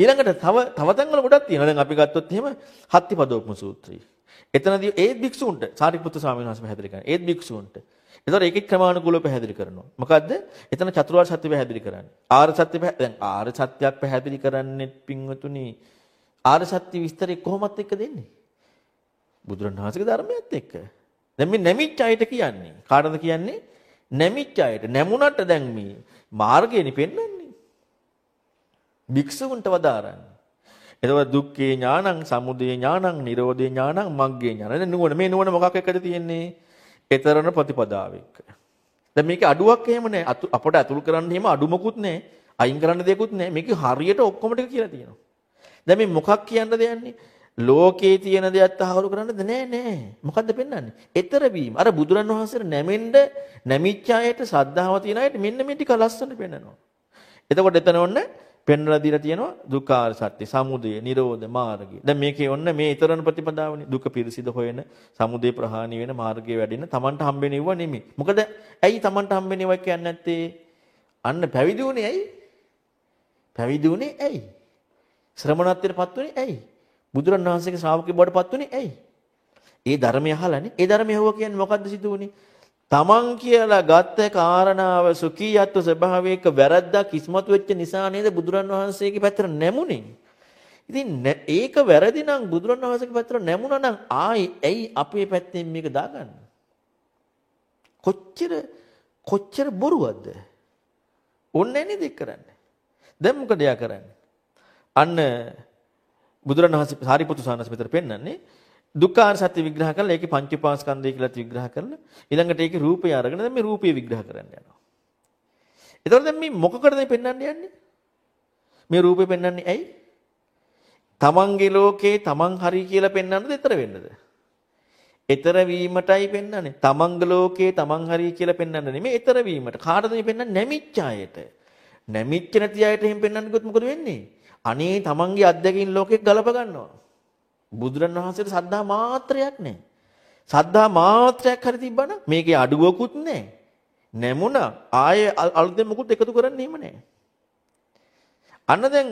ඊළඟට තව තව තැන්වල ගොඩක් තියෙනවා. දැන් අපි ගත්තොත් එහෙම හත්තිපදෝපම සූත්‍රය. එතනදී ඒත් භික්ෂූන්ට සාරිපුත්තු ස්වාමීන් වහන්සේ පැහැදිලි කරනවා. ඒත් භික්ෂූන්ට. ඒතර ඒකේ ක්‍රමානුකූලව පැහැදිලි කරනවා. මොකද්ද? එතන චතුරාර්ය සත්‍ය පැහැදිලි කරන්නේ. ආර්ය සත්‍ය දැන් ආර්ය සත්‍යයක් පැහැදිලි කරන්නේ පින්වතුනි ආර්ය සත්‍ය විස්තරේ කොහොමත් එක්ක දෙන්නේ? බුදුරණවහන්සේගේ ධර්මයත් එක්ක. දැන් මේ නැමිච්ච අයට කියන්නේ. කාටද කියන්නේ? නැමිච්ච අයට. නැමුණට දැන් මේ මාර්ගයනේ පෙන්වන්නේ. භික්ෂුන්ට වදාරන්නේ. එතකොට දුක්ඛේ ඥානං, සමුදය ඥානං, නිරෝධේ ඥානං, මග්ගේ ඥානං. දැන් නුවණ මේ නුවණ මොකක් එක්කද තියෙන්නේ? ඊතරණ ප්‍රතිපදාව එක්ක. දැන් මේකේ අඩුවක් එහෙම නැහැ. අපට අතුල් කරන්න එහෙම අඩු මොකුත් නැහැ. අයින් කරන්න දෙයක්වත් නැහැ. මේක හරියට ඔක්කොම ටික කියලා තියෙනවා. දැන් මේ මොකක් කියන්නද යන්නේ? ලෝකේ තියෙන දෙයක් තහවුරු කරන්නද නෑ නෑ. මොකද්ද පෙන්වන්නේ? ඊතර වීම. අර බුදුරන් වහන්සේට නැමෙන්න නැමිච්ච අයට ශ්‍රද්ධාව තියන අයට මෙන්න මේ ටික ලස්සන පෙන්වනවා. එතකොට එතන ඔන්න පෙන්වලා දීලා තියෙනවා දුක්ඛාර සත්‍ය, සමුදය, නිරෝධ මාර්ගය. දැන් මේකේ ඔන්න මේ ඊතරණ ප්‍රතිපදාවනේ. දුක පිරිසිද හොයන, සමුදය ප්‍රහාණය වෙන මාර්ගය වැඩෙන Tamanට හම්බෙන්නේ ඉව නෙමෙයි. මොකද ඇයි Tamanට හම්බෙන්නේ වයි කියන්නේ නැත්තේ? අන්න පැවිදි වුණේ ඇයි? පැවිදි වුණේ ඇයි? ශ්‍රමණත්වයටපත් වුණේ ඇයි? බුදුරණවහන්සේගේ ශ්‍රාවකයෙක් බවට පත් වුණේ ඇයි? ඒ ධර්මය අහලානේ. ඒ ධර්මය හුව කියන්නේ මොකද්ද සිදු වුනේ? තමන් කියලා ගත්ත කාරණාව සුඛීයත්ව ස්වභාවයක වැරද්දක් ඉස්මතු වෙච්ච නිසා නේද බුදුරන් වහන්සේගේ පැත්තට නැමුනේ. ඉතින් ඒක වැරදි නම් බුදුරන් වහන්සේගේ පැත්තට නැමුණා නම් ආයි ඇයි අපේ පැත්තෙන් මේක දාගන්නේ? කොච්චර කොච්චර බොරුවක්ද? ඕන්නේ නේද ඒක කරන්නේ? දැන් මොකද යා කරන්නේ? අන්න බුදුරන් වහන්සේ සාරිපුත්තු සානස් මෙතන පෙන්වන්නේ දුක්ඛාර සත්‍ය විග්‍රහ කරලා ඒකේ පංච උපාස්කන්ධය කියලා විග්‍රහ කරලා ඊළඟට ඒකේ රූපය අරගෙන දැන් මේ රූපය විග්‍රහ කරන්න යනවා. එතකොට දැන් මේ මොකකටද මේ පෙන්වන්න යන්නේ? මේ රූපය පෙන්වන්නේ ඇයි? තමන්ගේ ලෝකේ තමන් හරි කියලා පෙන්වන්නද ඊතර වෙන්නද? ඊතර වීමටයි පෙන්වන්නේ. තමන්ගේ ලෝකේ තමන් හරි කියලා පෙන්වන්න නෙමෙයි ඊතර වීමට. කාටද මේ පෙන්වන්නේ? නැමිච්ච අයට. නැමිච්ච නැති අයට එහෙම පෙන්වන්නකොත් මොකද වෙන්නේ? අනේ තමන්ගේ අත්දැකීම් ලෝකෙක ගලප ගන්නවා. බුදුරණවහන්සේට සද්ධා මාත්‍රයක් නැහැ. සද්ධා මාත්‍රයක් හරි තිබ්බනම් මේකේ අඩුවකුත් නැහැ. නැමුණා ආයේ අලුතෙන් මොකුත් එකතු කරන්න හිම නැහැ. අන්න දැන්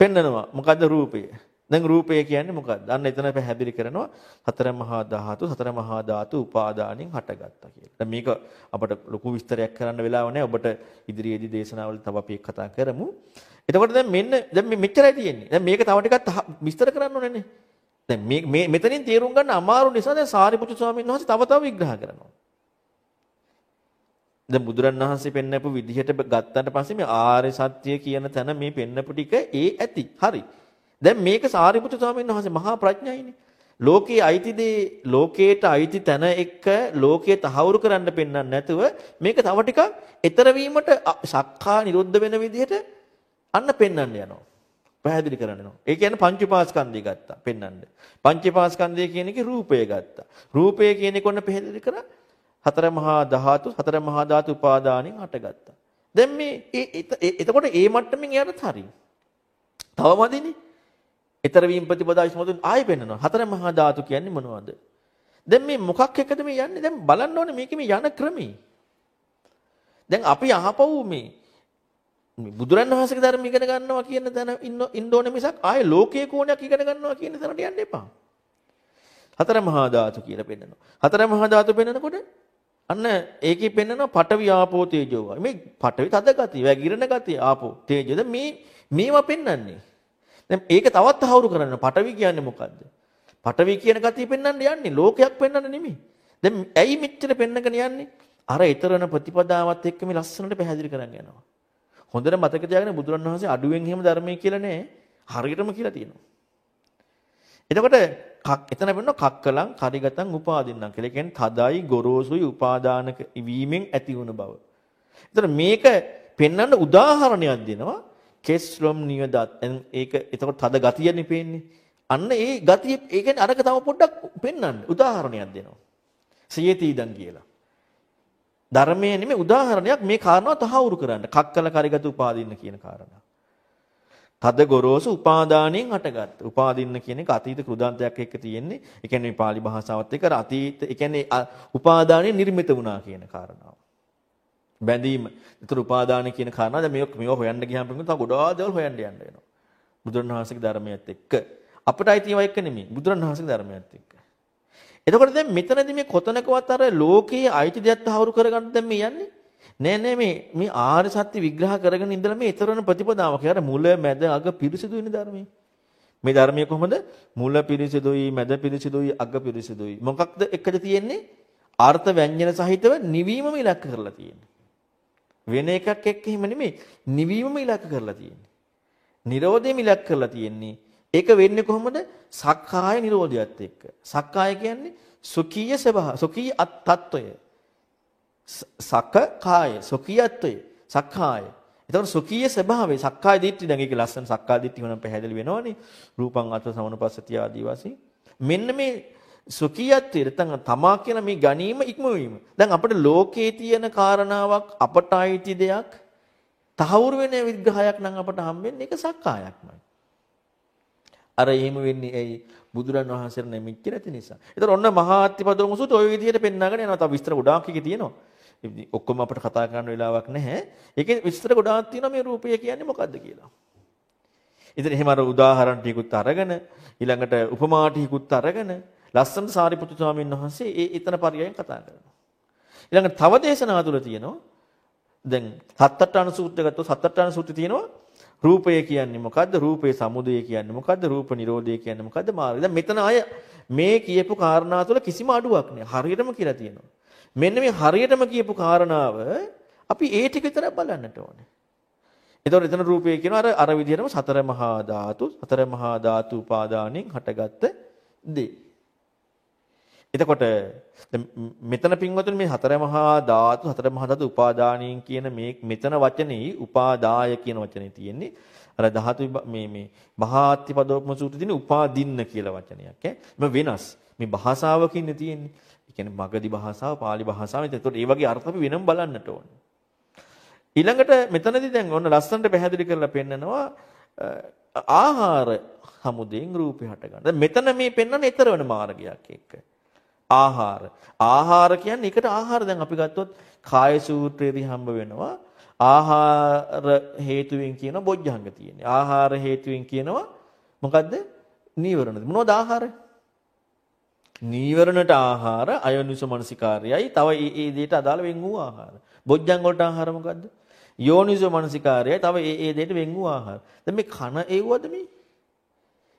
පෙන්නනවා මොකද්ද රූපය? දැන් රූපය කියන්නේ මොකද්ද? අන්න එතන පැහැදිලි කරනවා හතර මහා ධාතු හතර මහා ධාතු උපාදානෙන් හටගත්තා කියලා. දැන් මේක අපට ලොකු විස්තරයක් කරන්න වෙලාව නැහැ. ඔබට ඉදිරියේදී දේශනාවල තව අපි කතා කරමු. එතකොට දැන් මෙන්න දැන් මෙච්චරයි තියෙන්නේ. දැන් මේක තව ටිකක් විස්තර කරන්න ඕනේ දැන් මේ මේ මෙතනින් තේරුම් ගන්න අමාරු නිසා දැන් සාරිපුත්තු ස්වාමීන් වහන්සේ තව තව විග්‍රහ කරනවා. දැන් බුදුරණවහන්සේ පෙන්නපු විදිහට ගත්තට පස්සේ මේ ආර්ය සත්‍ය කියන තැන මේ පෙන්නපු ටික ඒ ඇති. හරි. දැන් මේක සාරිපුත්තු ස්වාමීන් වහන්සේ මහා ප්‍රඥයිනේ. ලෝකයේ අයිති දේ ලෝකයට අයිති තැන එක්ක ලෝකයේ තහවුරු කරන්න පෙන්වන්න නැතුව මේක තව ටිකක් ඊතර වීමට සක්කා නිරුද්ධ වෙන විදිහට අන්න පෙන්වන්න යනවා. පැහැදිලි කරනවා. ඒ කියන්නේ පංචපාස්කන්ධය ගත්තා පෙන්වන්න. පංචපාස්කන්ධය කියන එකේ රූපය ගත්තා. රූපය කියන එක ඔන්න පැහැදිලි කරා හතර මහා ධාතු හතර මහා ධාතු උපාදානෙන් හටගත්තා. දැන් මේ එතකොට ඒ මට්ටමින් එයාට හරි. තවමදිනේ. ඊතර වීම ප්‍රතිපදා ඉස්මතුන් ආයෙ පෙන්වනවා. හතර මහා ධාතු කියන්නේ මොනවද? දැන් මේ මොකක් එක්කද මේ යන්නේ? දැන් බලන්න ඕනේ මේකේ මේ යන ක්‍රමී. දැන් අපි අහපව් මේ බුදුරන් වහන්සේගේ ධර්ම ඉගෙන ගන්නවා කියන තැන ඉන්න ඕනේ මිසක් ආයේ ලෝකයේ කෝණයක් ඉගෙන ගන්නවා කියන තැනට යන්න එපා. හතර මහා ධාතු කියලා පෙන්නනවා. හතර මහා ධාතු පෙන්නනකොට අන්න ඒකේ පෙන්නනවා පඨවි ආපෝ තේජෝ. මේ පඨවි තද ගතිය, වැగిරෙන ගතිය ආපෝ තේජෝද මේ මේවා පෙන්වන්නේ. දැන් ඒක තවත් අහවුරු කරන්න පඨවි කියන්නේ මොකද්ද? පඨවි කියන ගතිය පෙන්වන්න යන්නේ ලෝකයක් පෙන්වන්න නෙමෙයි. දැන් ඇයි මෙච්චර පෙන්නගෙන යන්නේ? අර ඊතරන ප්‍රතිපදාවත් එක්ක මේ ලස්සනට පැහැදිලි කරන්න යනවා. හොඳට මතක තියාගන්න බුදුරණවහන්සේ අඩුවෙන් එහෙම ධර්මයේ කියලා නෑ. හරියටම කියලා තියෙනවා. එතකොට එතන වෙනවා කක්කලං කරිගතං උපාදින්නම් කියලා. කියන්නේ තදයි ගොරෝසුයි උපාදානක වීමෙන් ඇති වුණ බව. එතන මේක පෙන්වන්න උදාහරණයක් දෙනවා. කෙස්ලොම් නියදත්. ඒක එතකොට තද ගතියනේ පේන්නේ. අන්න ඒ ගතිය ඒ කියන්නේ අරක තව පොඩ්ඩක් පෙන්වන්න උදාහරණයක් දෙනවා. සියතීදන් කියලා. ධර්මයේ නෙමෙයි උදාහරණයක් මේ කාරණාව තහවුරු කරන්න. කක්කල කරිගත උපාදින්න කියන කාරණා. තද ගොරෝසු උපාදානෙන් හටගත්ත. උපාදින්න කියන එක අතීත කෘදාන්තයක් එක්ක තියෙන්නේ. ඒ කියන්නේ පාලි භාෂාවත් එක්ක අතීත ඒ කියන්නේ උපාදානෙ නිර්මිත වුණා කියන කාරණාව. බැඳීම. ඒතර උපාදාන කියන කාරණා දැන් මේක මේව හොයන්න ගියාම තව ගොඩාක් දේවල් හොයන්න යන්න වෙනවා. බුදුරණවහන්සේගේ ධර්මයත් එක්ක. අපිට අයිති ඒවා එක්ක නෙමෙයි. බුදුරණවහන්සේගේ ධර්මයත් එක්ක. එතකොට දැන් මෙතනදී මේ කොතනකවත් අර ලෝකයේ අයිති දෙයක් තහවුරු කරගන්න දැන් මේ යන්නේ. නෑ නෑ මේ මේ ආර්ය සත්‍ය විග්‍රහ කරගෙන ඉඳලා මේ ඊතරන ප්‍රතිපදාවක්. ඒකට මුල මැද අග පිරිසිදු වෙන ධර්මයේ. මේ ධර්මයේ කොහොමද? මුල පිරිසිදුයි, මැද පිරිසිදුයි, අග පිරිසිදුයි. මොකක්ද එකද තියෙන්නේ? අර්ථ ව්‍යංජන සහිතව නිවීමම ඉලක්ක කරලා තියෙන්නේ. වෙන එකක් එක්ක එහෙම නෙමෙයි. නිවීමම ඉලක්ක කරලා තියෙන්නේ. නිරෝධයම ඉලක්ක කරලා තියෙන්නේ. ඒක වෙන්නේ කොහොමද? සක්කාය නිරෝධයත් එක්ක. සක්කාය කියන්නේ සුඛීය ස්වභාව, සුඛී තත්ත්වය. සක කාය, සුඛියත්වය, සක්කාය. එතකොට සුඛීය ස්වභාවය, සක්කාය දිට්ඨි දැන් ඒක ලස්සන සක්කාය දිට්ඨි වෙනම් පැහැදිලි වෙනවනේ. රූපං අත්ව සමනුපස්සතිය ආදී වශයෙන්. මෙන්න මේ සුඛියත්වය නැත්නම් තමා කියන මේ ගැනීම ඉක්මවීම. දැන් අපිට ලෝකේ තියෙන කාරණාවක් අපට අයිති දෙයක් තහවුරු වෙන විග්‍රහයක් නම් අපට හම්බෙන්නේ ඒක සක්කායක්මයි. අර එහෙම වෙන්නේ ඇයි? බුදුරන් වහන්සේට නැමිච්ච නැති නිසා. ඒතර ඔන්න මහාත්තිපදෝම සූත ඔය විදිහට පෙන්නගෙන යනවා. තව විස්තර ගොඩාක් එකේ තියෙනවා. ඔක්කොම අපිට කතා කරන්න වෙලාවක් නැහැ. ඒකේ විස්තර ගොඩාක් තියෙනවා මේ රූපය කියන්නේ මොකද්ද කියලා. ඉතින් එහෙම අර උදාහරණ ටිකුත් අරගෙන ඊළඟට උපමා ටිකුත් අරගෙන ලස්සන සාරිපුත්තු ස්වාමීන් වහන්සේ ඒ ඊතන පරියයෙන් කතා කරනවා. ඊළඟට තව දේශනා තුල තියෙනවා දැන් සත්තට්ඨාන සූත්‍රය ගත්තොත් සත්තට්ඨාන සූත්‍රය තියෙනවා රූපය කියන්නේ මොකද්ද? රූපේ සමුදය කියන්නේ මොකද්ද? රූප නිරෝධය කියන්නේ මොකද්ද? මාර්ගය. දැන් මෙතන අය මේ කියපු කාරණා තුළ කිසිම අඩුවක් නෑ. හරියටම කියලා තියෙනවා. මෙන්න මේ හරියටම කියපු කාරණාව අපි ඒ ටික විතර බලන්නට ඕනේ. එතකොට එතන රූපය කියනවා අර අර විදිහටම සතර මහා ධාතු, සතර මහා ධාතු උපාදානෙන් හටගත්ත දේ. එතකොට මෙතන පින්වතුනි මේ හතර මහා ධාතු හතර මහා ධාතු උපාදානීන් කියන මේ මෙතන වචනේ උපාදාය කියන වචනේ තියෙන්නේ. අර ධාතු මේ මේ මහාත්ති පදෝපම සූත්‍රයේ තියෙන උපාදින්න කියලා වචනයක් ඈ. වෙනස්. මේ භාෂාවකින් තියෙන්නේ. ඒ කියන්නේ මගධි භාෂාව පාලි භාෂාව. එතකොට ඒ වගේ අර්ථ අපි වෙනම බලන්නට ඕනේ. ඊළඟට මෙතනදී දැන් ඔන්න ලස්සනට පැහැදිලි කරලා පෙන්නනවා ආහාර හමුදෙන් රූපේ හට ගන්න. දැන් මෙතන මේ පෙන්වන්නේ ඊතර වෙන මාර්ගයක් එක්ක. ආහාර. ආහාර කියන්නේ එකට ආහාර දැන් අපි ගත්තොත් කාය සූත්‍රයේදී හම්බ වෙනවා. ආහාර හේතුවෙන් කියන බොජ්ජංග තියෙන්නේ. ආහාර හේතුවෙන් කියනවා මොකද්ද? නීවරණ. මොනවද ආහාර? නීවරණට ආහාර අයෝනිස මනසිකාරයයි තව ඒ ඒ දෙයට අදාළ වෙන් වූ ආහාර. බොජ්ජංග වලට ආහාර මොකද්ද? යෝනිසෝ මනසිකාරයයි තව ඒ ඒ දෙයට වෙන් වූ ආහාර. දැන් මේ කන එව්වද මේ?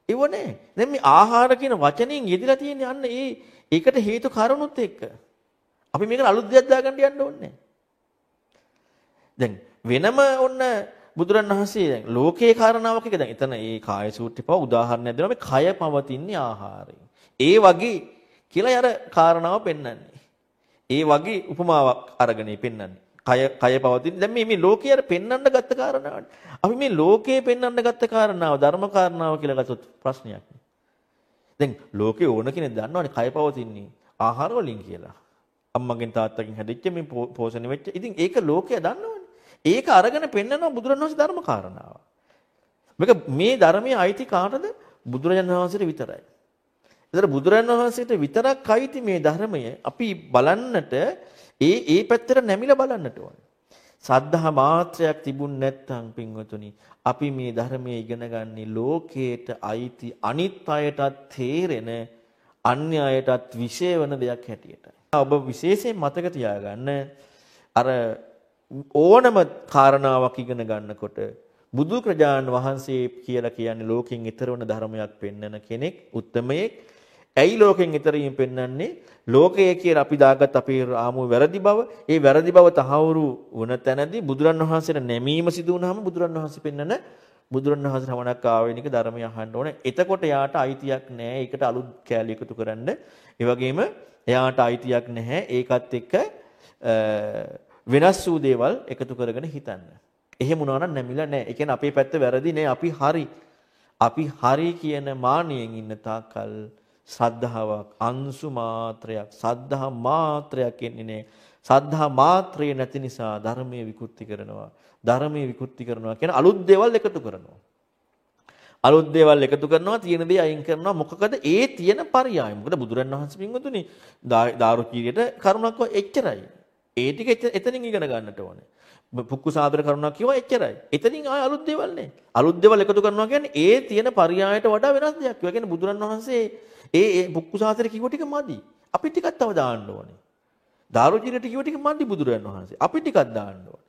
ඒව නෑ. දැන් මේ ආහාර කියන වචنين යෙදලා තියෙන යන්න ඒ ඒකට හේතු කාරණුත් එක්ක. අපි මේකට අලුත් දෙයක් දාගන්න යන්න ඕනේ දැන් වෙනම ඔන්න බුදුරණවහන්සේ දැන් ලෝකේ කාරණාවක් එක දැන් එතන ඒ කාය සූත්‍රේ පව උදාහරණයක් දෙනවා මේ කය පවතින්නේ ආහාරයෙන්. ඒ වගේ කියලා අර කාරණාව පෙන්වන්නේ. ඒ වගේ උපමාවක් අරගෙන පෙන්වන්නේ. කය කය පවතින දැන් මේ මේ ලෝකයේ අර පෙන්වන්න ගත්ත කාරණාවට අපි මේ ලෝකයේ පෙන්වන්න ගත්ත කාරණාව ධර්ම කාරණාව කියලා ගත්තොත් ප්‍රශ්නයක් නේ. දැන් ලෝකේ ඕන කෙනෙක් දන්නවනේ කය පවතින්නේ ආහාර වලින් කියලා. අම්මගෙන් තාත්තගෙන් හැදිච්ච මේ පෝෂණය වෙච්ච. ඉතින් ඒක ලෝකයා දන්නවනේ. ඒක අරගෙන පෙන්නනවා බුදුරණවහන්සේ ධර්ම කාරණාව. මේක මේ ධර්මයේ අයිති කාටද? බුදුරජාණන් වහන්සේට විතරයි. ඒතර බුදුරජාණන් වහන්සේට විතරක් අයිති මේ ධර්මය අපි බලන්නට ඒ ඒ පැත්තට නැමිලා බලන්නට ඕනේ. සද්ධා මාත්‍රයක් තිබුණ නැත්නම් පින්වතුනි අපි මේ ධර්මයේ ඉගෙන ගන්නේ ලෝකයට අයිති අනිත් අයටත් තේරෙන අන්‍ය අයටත් විශේෂ වෙන දෙයක් හැටියට. ඔබ විශේෂයෙන් මතක තියාගන්න අර ඕනම කාරණාවක් ඉගෙන ගන්නකොට බුදු ප්‍රජාන් වහන්සේ කියලා කියන්නේ ලෝකෙන් ඈතර වන ධර්මයක් පෙන්වන කෙනෙක් උත්තමයෙක් ඇයි ලෝකෙන් ඈතරින් පෙන්වන්නේ? ලෝකය කියලා අපි දාගත් අපේ ආමු වැරදි බව, ඒ වැරදි බව තහවුරු වුණ තැනදී බුදුරන් වහන්සේට නැමීම සිදු වුණාම බුදුරන් වහන්සේ පෙන්වන බුදුරන් වහන්සේ රමණක් ආවෙනික ධර්මය අහන්න ඕනේ. එතකොට එයාට අයිතියක් නැහැ. ඒකට අලුත් කෑලි එකතු කරන්න. ඒ වගේම එයාට අයිතියක් නැහැ. ඒකත් එක්ක වෙනස් වූ දේවල් එකතු කරගෙන හිතන්න. එහෙම වුණා නම් නැමිලා නැහැ. ඒ කියන්නේ අපේ පැත්ත වැරදි නෑ. අපි හරි. අපි හරි කියන මානියෙන් ඉන්න තාක්කල් සද්ධාාවක් අංශු මාත්‍රයක් සද්ධා මාත්‍රයක් එන්නේ නැහැ. සද්ධා මාත්‍රය නැති නිසා ධර්මයේ විකෘති කරනවා. ධර්මයේ විකෘති කරනවා කියන අලුත් දේවල් එකතු කරනවා. අලුත් දේවල් එකතු කරනවා තියෙන දේ අයින් කරනවා මොකකද ඒ තියෙන පරියාය. මොකද බුදුරන් වහන්සේ පින්වතුනි දාරුචීරියට කරුණක් එච්චරයි. ඒ ටික එතනින් ඉගෙන ගන්නට ඕනේ. පුක්කු සාදර කරනවා කියවා එච්චරයි. එතනින් ආය අලුත් දේවල් නෑ. අලුත් දේවල් එකතු කරනවා කියන්නේ ඒ තියෙන පරයයට වඩා වෙනස් දෙයක්. ඒ කියන්නේ බුදුරන් වහන්සේ ඒ ඒ පුක්කු සාදර කිව්ව ටික මදි. අපි ටිකක් තව දාන්න ඕනේ. දාරුචිරට කිව්ව ටික මදි බුදුරන් වහන්සේ. අපි ටිකක් දාන්න ඕනේ.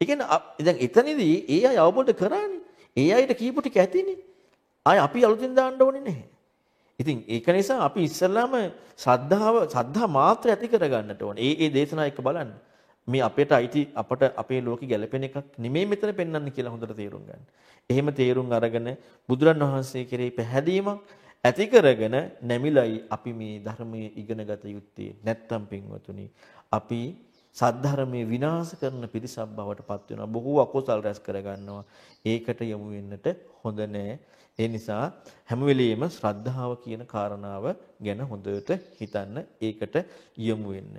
ඒ කියන්නේ දැන් එතනදී ඒ අය අවබෝධ කරානේ. ඒ අයට කියපු ටික ඇතිනේ. ආය අපි අලුතෙන් දාන්න ඕනේ නැහැ. ඉතින් ඒක නිසා අපි ඉස්සල්ලාම ශ්‍රද්ධාව ශ්‍රද්ධා මාත්‍ර ඇති කරගන්නට ඕනේ. ඒ ඒ දේශනා එක බලන්න. මේ අපේට අයිති අපට අපේ ලෝකෙ ගැලපෙන එකක් නෙමෙයි මෙතන පෙන්වන්නේ කියලා හොඳට තේරුම් ගන්න. එහෙම තේරුම් අරගෙන බුදුරන් වහන්සේ කෙරෙහි පැහැදීමක් ඇති කරගෙන නැමිලයි අපි මේ ධර්මයේ ඉගෙන ගත යුත්තේ. නැත්තම් පින්වතුනි අපි සද්ධර්මයේ විනාශ කරන පිරිසක් බවට පත් වෙනවා. බොහෝ අකුසල් රැස් කරගන්නවා. ඒකට යමු වෙන්නට හොඳ නෑ. ඒ නිසා හැම වෙලෙම ශ්‍රද්ධාව කියන කාරණාව ගැන හොඳට හිතන්න ඒකට යොමු වෙන්න.